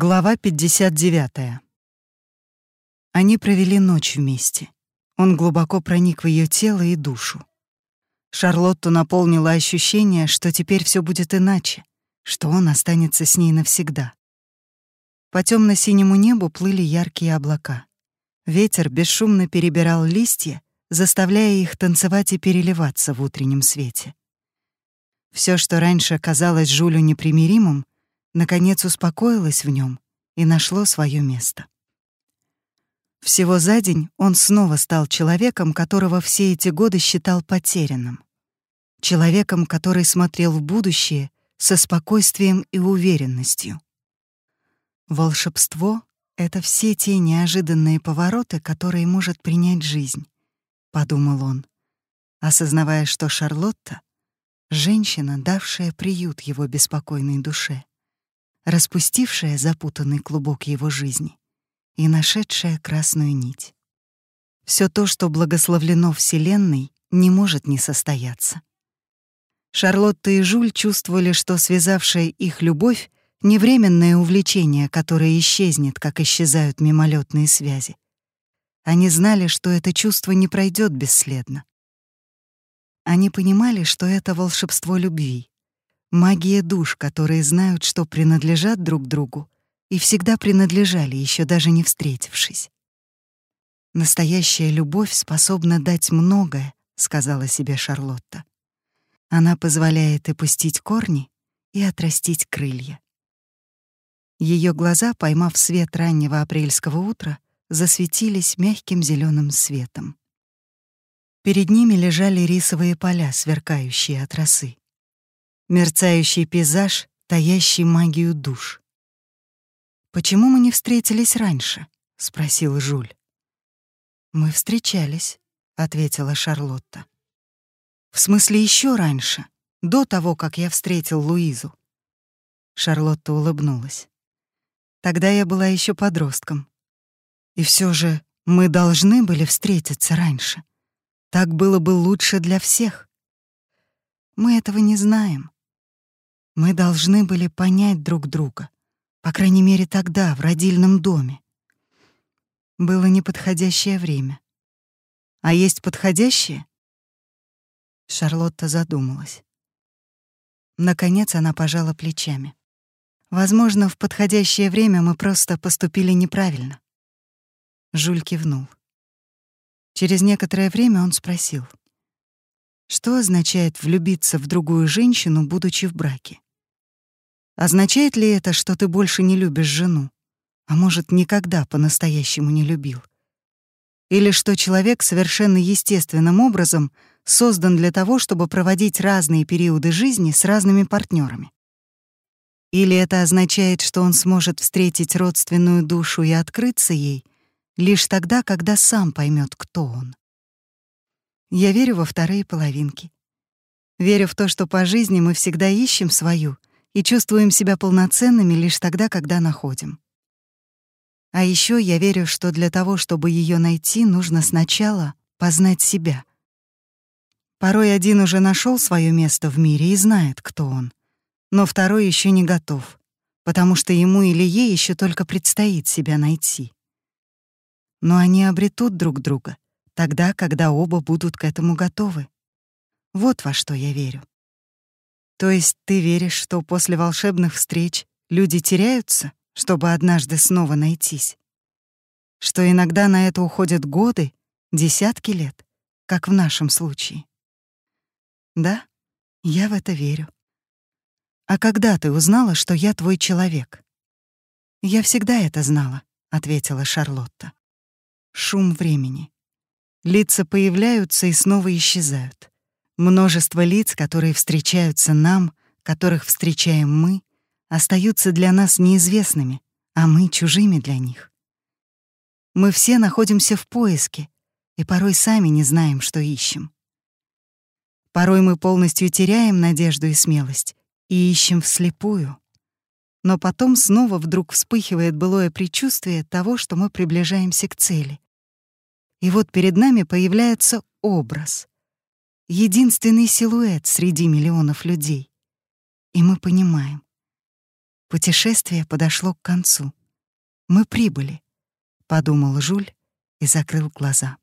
Глава 59. Они провели ночь вместе. Он глубоко проник в ее тело и душу. Шарлотту наполнило ощущение, что теперь все будет иначе, что он останется с ней навсегда. По темно синему небу плыли яркие облака. Ветер бесшумно перебирал листья, заставляя их танцевать и переливаться в утреннем свете. Все, что раньше казалось Жулю непримиримым, наконец успокоилось в нем и нашло свое место. Всего за день он снова стал человеком, которого все эти годы считал потерянным. Человеком, который смотрел в будущее со спокойствием и уверенностью. Волшебство — это все те неожиданные повороты, которые может принять жизнь, — подумал он, осознавая, что Шарлотта — женщина, давшая приют его беспокойной душе распустившая запутанный клубок его жизни и нашедшая красную нить. Все то, что благословлено Вселенной, не может не состояться. Шарлотта и Жуль чувствовали, что связавшая их любовь — не временное увлечение, которое исчезнет, как исчезают мимолетные связи. Они знали, что это чувство не пройдет бесследно. Они понимали, что это волшебство любви, Магия душ, которые знают, что принадлежат друг другу и всегда принадлежали, еще даже не встретившись. «Настоящая любовь способна дать многое», — сказала себе Шарлотта. «Она позволяет и пустить корни, и отрастить крылья». Ее глаза, поймав свет раннего апрельского утра, засветились мягким зеленым светом. Перед ними лежали рисовые поля, сверкающие от росы мерцающий пейзаж, таящий магию душ. «Почему мы не встретились раньше?» — спросил Жуль. «Мы встречались», — ответила Шарлотта. «В смысле еще раньше, до того, как я встретил Луизу». Шарлотта улыбнулась. «Тогда я была еще подростком. И все же мы должны были встретиться раньше. Так было бы лучше для всех. Мы этого не знаем. Мы должны были понять друг друга, по крайней мере тогда, в родильном доме. Было неподходящее время. А есть подходящее? Шарлотта задумалась. Наконец она пожала плечами. Возможно, в подходящее время мы просто поступили неправильно. Жуль кивнул. Через некоторое время он спросил. Что означает влюбиться в другую женщину, будучи в браке? Означает ли это, что ты больше не любишь жену? А может, никогда по-настоящему не любил? Или что человек совершенно естественным образом создан для того, чтобы проводить разные периоды жизни с разными партнерами? Или это означает, что он сможет встретить родственную душу и открыться ей лишь тогда, когда сам поймет, кто он? Я верю во вторые половинки. Верю в то, что по жизни мы всегда ищем свою — и чувствуем себя полноценными лишь тогда, когда находим. А еще я верю, что для того, чтобы ее найти, нужно сначала познать себя. Порой один уже нашел свое место в мире и знает, кто он, но второй еще не готов, потому что ему или ей еще только предстоит себя найти. Но они обретут друг друга тогда, когда оба будут к этому готовы. Вот во что я верю. То есть ты веришь, что после волшебных встреч люди теряются, чтобы однажды снова найтись? Что иногда на это уходят годы, десятки лет, как в нашем случае? Да, я в это верю. А когда ты узнала, что я твой человек? Я всегда это знала, ответила Шарлотта. Шум времени. Лица появляются и снова исчезают. Множество лиц, которые встречаются нам, которых встречаем мы, остаются для нас неизвестными, а мы чужими для них. Мы все находимся в поиске и порой сами не знаем, что ищем. Порой мы полностью теряем надежду и смелость и ищем вслепую. Но потом снова вдруг вспыхивает былое предчувствие того, что мы приближаемся к цели. И вот перед нами появляется образ — единственный силуэт среди миллионов людей. И мы понимаем. Путешествие подошло к концу. Мы прибыли, подумал Жуль и закрыл глаза.